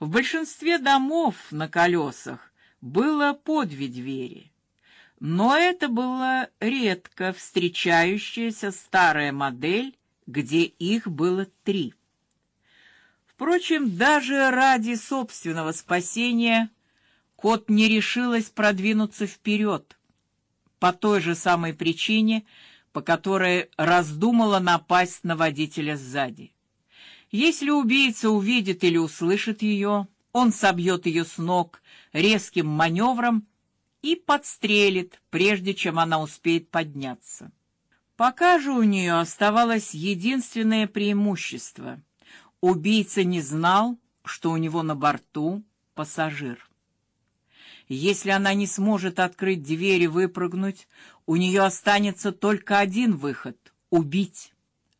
В большинстве домов на колесах было по две двери. Но это была редко встречающаяся старая модель, где их было три. Впрочем, даже ради собственного спасения кот не решилась продвинуться вперед, по той же самой причине, по которой раздумала напасть на водителя сзади. Если убийца увидит или услышит ее, он собьет ее с ног резким маневром и подстрелит, прежде чем она успеет подняться. Пока же у нее оставалось единственное преимущество: убийца не знал, что у него на борту пассажир. Если она не сможет открыть дверь и выпрыгнуть, у нее останется только один выход убить.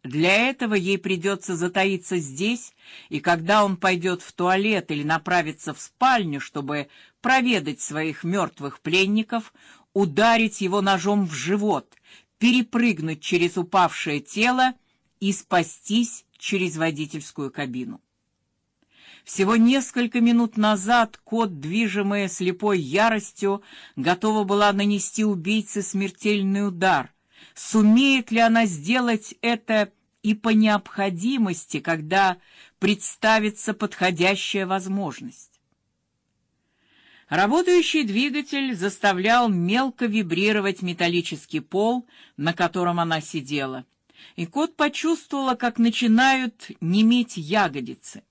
Для этого ей придется затаиться здесь, и когда он пойдет в туалет или направится в спальню, чтобы проведать своих мертвых пленников, ударить его ножом в живот, перепрыгнуть через упавшее тело и спастись через водительскую кабину. Всего несколько минут назад кот, движимая слепой яростью, готова была нанести убийце смертельный удар. Сумеет ли она сделать это и по необходимости, когда представится подходящая возможность. Работающий двигатель заставлял мелко вибрировать металлический пол, на котором она сидела, и кот почувствовала, как начинают неметь ягодицы.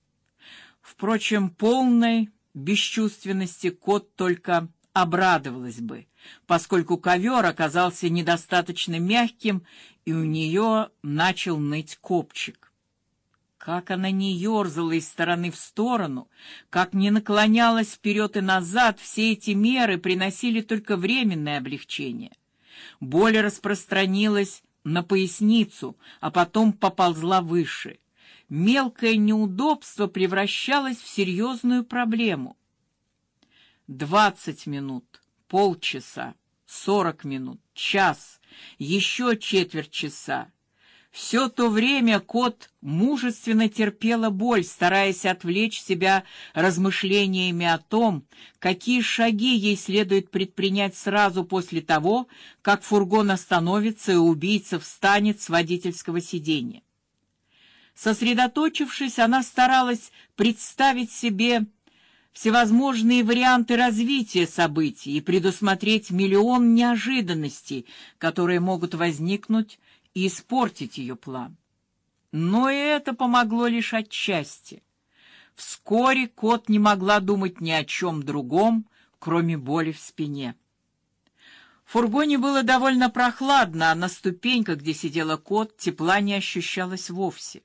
Впрочем, полной бесчувственности кот только обрадовалась бы, поскольку ковер оказался недостаточно мягким, и у нее начал ныть копчик. Как она не ерзала из стороны в сторону, как не наклонялась вперед и назад, все эти меры приносили только временное облегчение. Боль распространилась на поясницу, а потом поползла выше. Мелкое неудобство превращалось в серьезную проблему. Двадцать минут, полчаса, сорок минут, час, еще четверть часа. Все то время кот мужественно терпела боль, стараясь отвлечь себя размышлениями о том, какие шаги ей следует предпринять сразу после того, как фургон остановится и убийца встанет с водительского сиденья. Сосредоточившись, она старалась представить себе всевозможные варианты развития событий и предусмотреть миллион неожиданностей, которые могут возникнуть и испортить ее план. Но и это помогло лишь отчасти. Вскоре кот не могла думать ни о чем другом, кроме боли в спине. В фургоне было довольно прохладно, а на ступеньках, где сидела кот, тепла не ощущалось вовсе.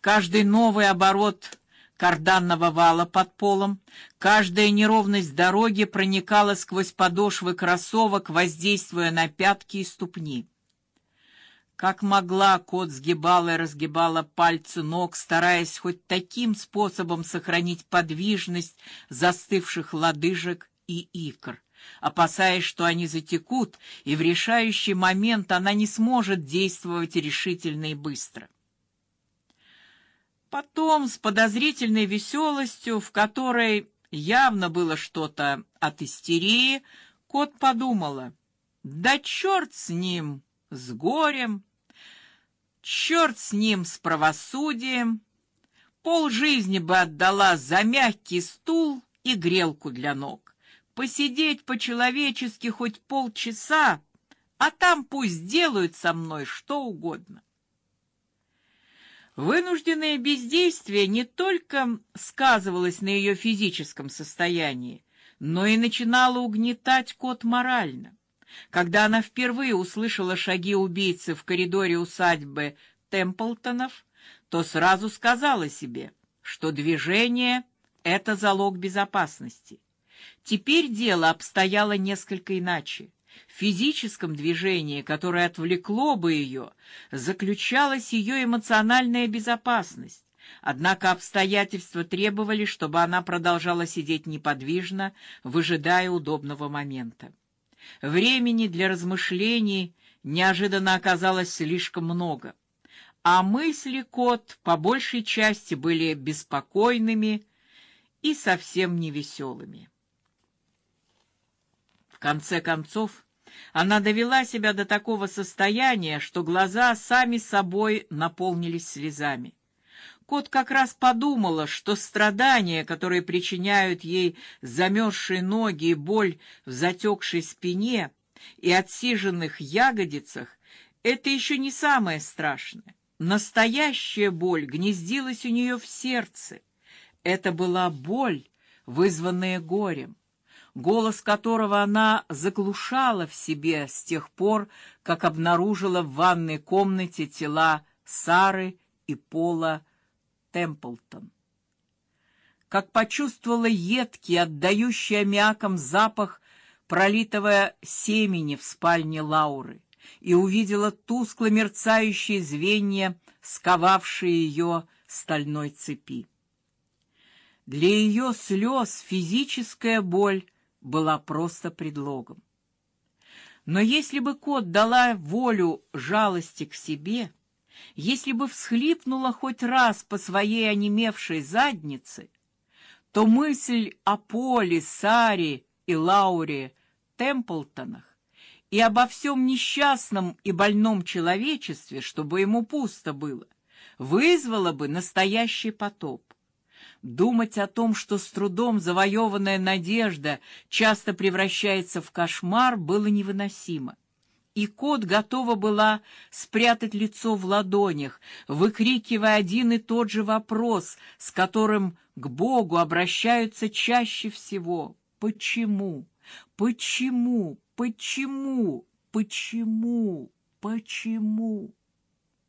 Каждый новый оборот карданного вала под полом, каждая неровность дороги проникала сквозь подошвы кроссовок, воздействуя на пятки и ступни. Как могла, кот сгибала и разгибала пальцы ног, стараясь хоть таким способом сохранить подвижность застывших лодыжек и икр, опасаясь, что они затекут, и в решающий момент она не сможет действовать решительно и быстро. Потом с подозрительной веселостью, в которой явно было что-то от истерии, кот подумала: "Да черт с ним, с горем, черт с ним с правосудием. Пол жизни бы отдала за мягкий стул и грелку для ног. Посидеть по-человечески хоть полчаса, а там пусть делают со мной что угодно". Вынужденное бездействие не только сказывалось на ее физическом состоянии, но и начинало угнетать кот морально. Когда она впервые услышала шаги убийцы в коридоре усадьбы Темплтонов, то сразу сказала себе, что движение это залог безопасности. Теперь дело обстояло несколько иначе. Физическом движении, которое отвлекло бы ее, заключалась ее эмоциональная безопасность. Однако обстоятельства требовали, чтобы она продолжала сидеть неподвижно, выжидая удобного момента. Времени для размышлений неожиданно оказалось слишком много, а мысли кот по большей части были беспокойными и совсем не веселыми. В конце концов, она довела себя до такого состояния, что глаза сами собой наполнились слезами. Кот как раз подумала, что страдания, которые причиняют ей замерзшие ноги и боль в затекшей спине и отсиженных ягодицах, это еще не самое страшное. Настоящая боль гнездилась у нее в сердце. Это была боль, вызванная горем, голос которого она заглушала в себе с тех пор, как обнаружила в ванной комнате тела Сары и Пола Темплтон. Как почувствовала едкий, отдающий аммиаком запах пролитого семени в спальне Лауры и увидела тускло мерцающие звенья, сковавшие ее стальной цепи. Для ее слез физическая боль была просто предлогом. Но если бы кот дала волю жалости к себе, если бы всхлипнула хоть раз по своей онемевшей заднице, то мысль о Поле, Саре и Лауре Темплтонах и обо всем несчастном и больном человечестве, чтобы ему пусто было, вызвала бы настоящий потоп. Думать о том, что с трудом завоеванная надежда часто превращается в кошмар, было невыносимо и кот готова была спрятать лицо в ладонях, выкрикивая один и тот же вопрос, с которым к Богу обращаются чаще всего: почему? Почему? Почему? Почему? Почему?